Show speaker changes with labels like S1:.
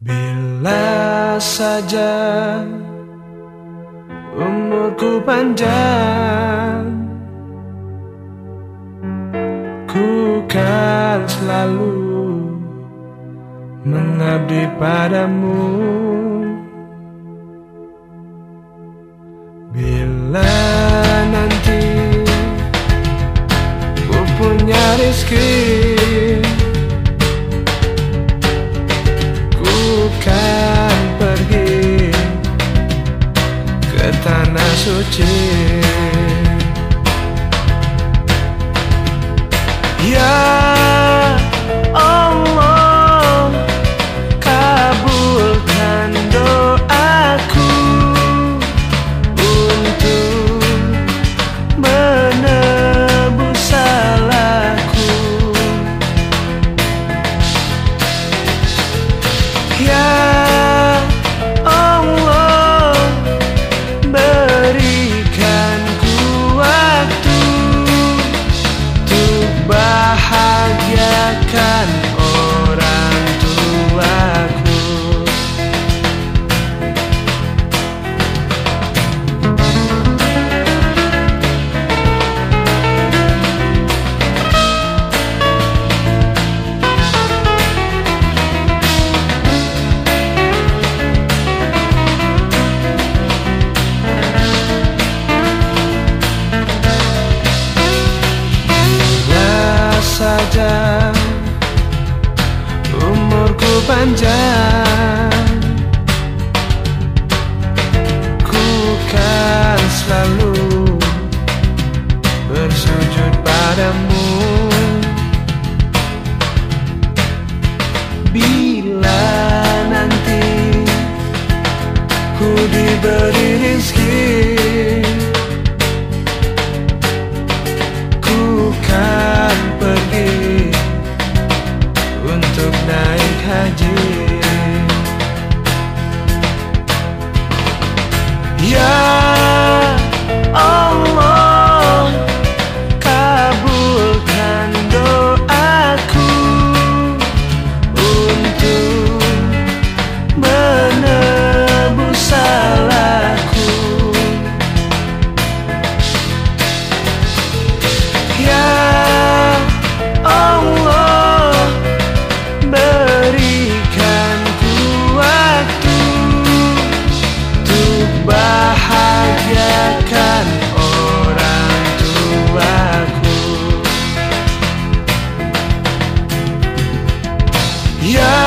S1: Bila saja umurku panjang Ku kan selalu mengabdi padamu soce yeah. kind panjang. Ku kan selalu bersujud padamu. Bila nanti ku diberi Yeah. Yeah.